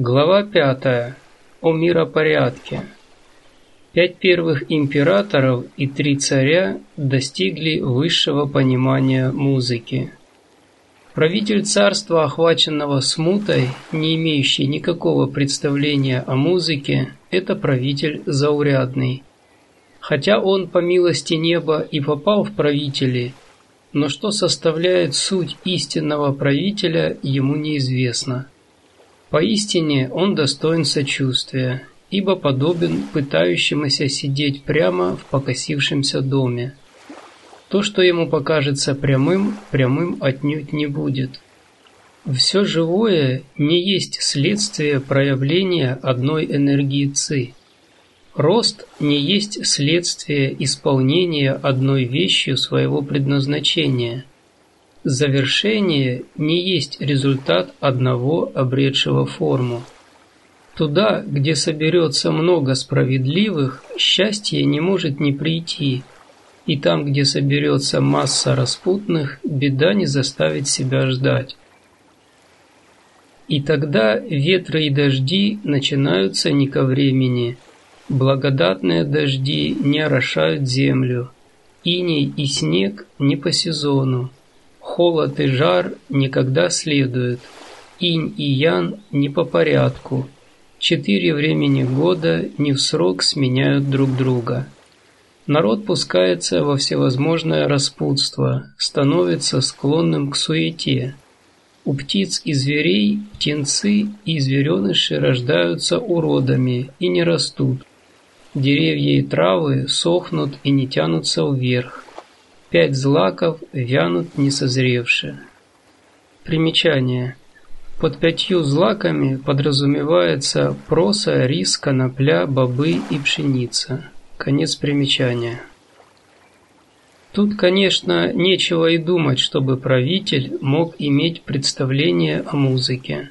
Глава пятая. О миропорядке. Пять первых императоров и три царя достигли высшего понимания музыки. Правитель царства, охваченного смутой, не имеющий никакого представления о музыке, это правитель заурядный. Хотя он, по милости неба, и попал в правители, но что составляет суть истинного правителя, ему неизвестно. Поистине он достоин сочувствия, ибо подобен пытающемуся сидеть прямо в покосившемся доме. То, что ему покажется прямым, прямым отнюдь не будет. Все живое не есть следствие проявления одной энергии ЦИ. Рост не есть следствие исполнения одной вещью своего предназначения. Завершение не есть результат одного обретшего форму. Туда, где соберется много справедливых, счастье не может не прийти, и там, где соберется масса распутных, беда не заставит себя ждать. И тогда ветры и дожди начинаются не ко времени – Благодатные дожди не орошают землю, иней и снег не по сезону, холод и жар никогда следуют, инь и ян не по порядку, четыре времени года не в срок сменяют друг друга. Народ пускается во всевозможное распутство, становится склонным к суете. У птиц и зверей птенцы и звереныши рождаются уродами и не растут, Деревья и травы сохнут и не тянутся вверх. Пять злаков вянут несозревшие. Примечание. Под пятью злаками подразумевается проса, рис, конопля, бобы и пшеница. Конец примечания. Тут, конечно, нечего и думать, чтобы правитель мог иметь представление о музыке.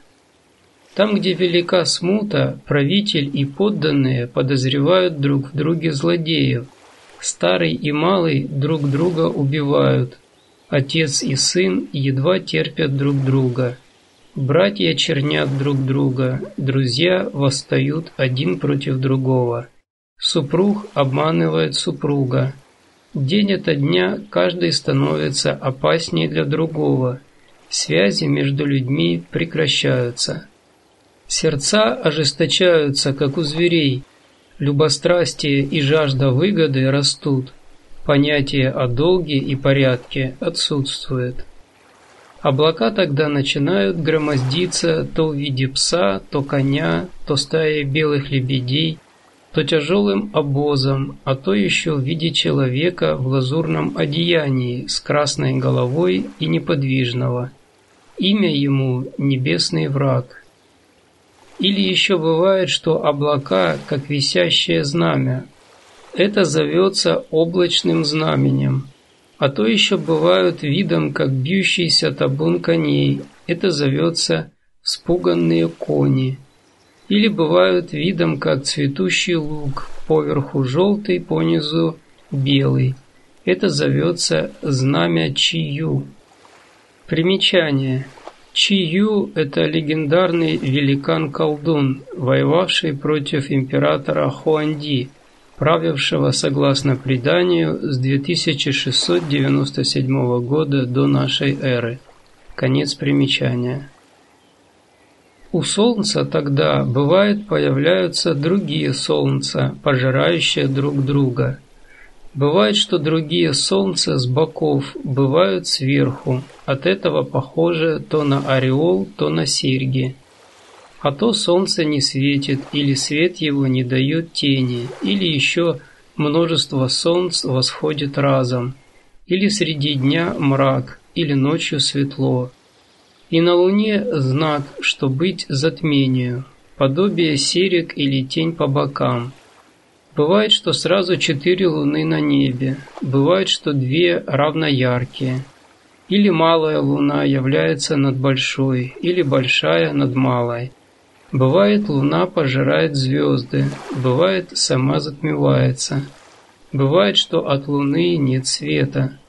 Там, где велика смута, правитель и подданные подозревают друг в друге злодеев. Старый и малый друг друга убивают. Отец и сын едва терпят друг друга. Братья чернят друг друга, друзья восстают один против другого. Супруг обманывает супруга. День ото дня каждый становится опаснее для другого. Связи между людьми прекращаются. Сердца ожесточаются, как у зверей, любострастие и жажда выгоды растут, понятие о долге и порядке отсутствует. Облака тогда начинают громоздиться то в виде пса, то коня, то стаей белых лебедей, то тяжелым обозом, а то еще в виде человека в лазурном одеянии с красной головой и неподвижного. Имя ему – небесный враг – или еще бывает, что облака, как висящее знамя. Это зовется облачным знаменем. А то еще бывают видом, как бьющийся табун коней. Это зовется спуганные кони. Или бывают видом, как цветущий лук, поверху желтый, понизу белый. Это зовется знамя чию. Примечание. Чи-Ю – это легендарный великан-колдун, воевавший против императора Хуанди, правившего, согласно преданию, с 2697 года до нашей эры. Конец примечания. У Солнца тогда, бывает, появляются другие Солнца, пожирающие друг друга – Бывает, что другие солнца с боков бывают сверху, от этого похоже то на ореол, то на серьги. А то солнце не светит, или свет его не дает тени, или еще множество солнц восходит разом, или среди дня мрак, или ночью светло. И на луне знак, что быть затмению, подобие серег или тень по бокам – Бывает, что сразу четыре луны на небе, бывает, что две равнояркие. Или малая луна является над большой, или большая над малой. Бывает, луна пожирает звезды, бывает, сама затмевается. Бывает, что от луны нет света.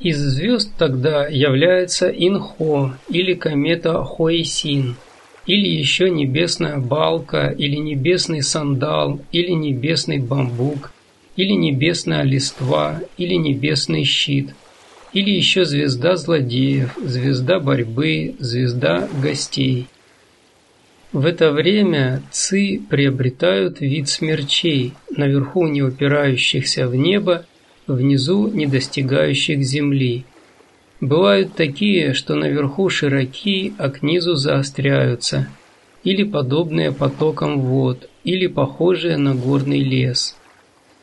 Из звезд тогда является Инхо или комета Хоэсин – или еще небесная балка, или небесный сандал, или небесный бамбук, или небесная листва, или небесный щит, или еще звезда злодеев, звезда борьбы, звезда гостей. В это время ци приобретают вид смерчей, наверху не упирающихся в небо, внизу не достигающих земли. Бывают такие, что наверху широки, а к низу заостряются, или подобные потокам вод, или похожие на горный лес.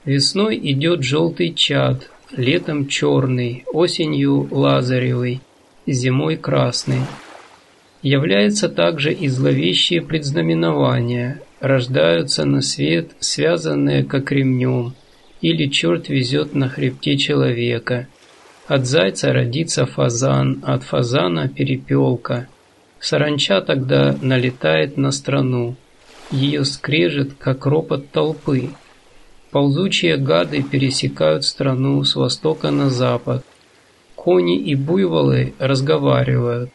Весной идет желтый чад, летом черный, осенью лазаревый, зимой красный. Является также и зловещие предзнаменования, рождаются на свет, связанные как ремнем, или черт везет на хребте человека. От зайца родится фазан, от фазана перепелка. Саранча тогда налетает на страну. Ее скрежет, как ропот толпы. Ползучие гады пересекают страну с востока на запад. Кони и буйволы разговаривают.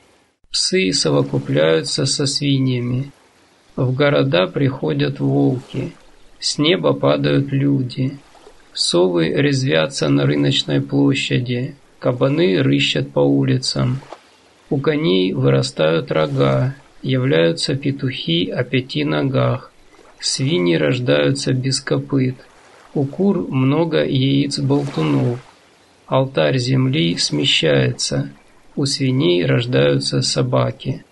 Псы совокупляются со свиньями. В города приходят волки. С неба падают люди. Совы резвятся на рыночной площади, кабаны рыщут по улицам. У коней вырастают рога, являются петухи о пяти ногах. Свиньи рождаются без копыт. У кур много яиц-болтунов. Алтарь земли смещается. У свиней рождаются собаки.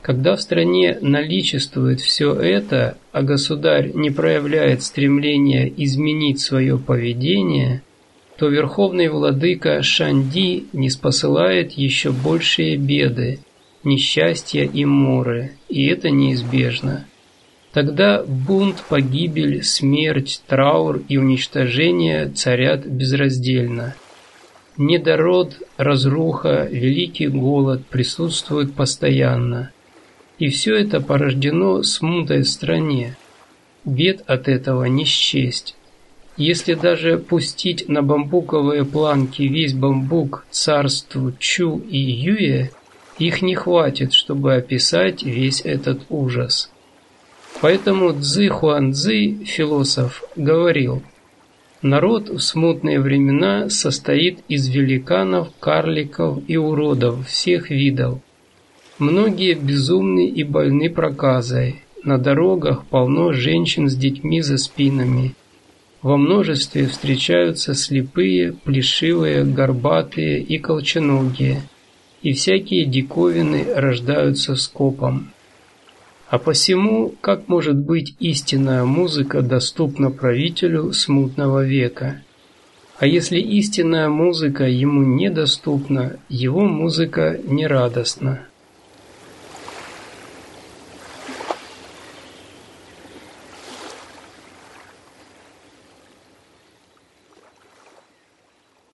Когда в стране наличествует все это, а государь не проявляет стремления изменить свое поведение, то верховный владыка Шанди не спосылает еще большие беды, несчастья и моры, и это неизбежно. Тогда бунт, погибель, смерть, траур и уничтожение царят безраздельно. Недород, разруха, великий голод присутствуют постоянно – и все это порождено смутой стране. Бед от этого не счесть. Если даже пустить на бамбуковые планки весь бамбук царству Чу и Юе, их не хватит, чтобы описать весь этот ужас. Поэтому Цзы Хуанцзы, философ, говорил, народ в смутные времена состоит из великанов, карликов и уродов всех видов, Многие безумны и больны проказой. На дорогах полно женщин с детьми за спинами. Во множестве встречаются слепые, плешивые, горбатые и колченогие, и всякие диковины рождаются скопом. А посему, как может быть истинная музыка доступна правителю смутного века? А если истинная музыка ему недоступна, его музыка нерадостна.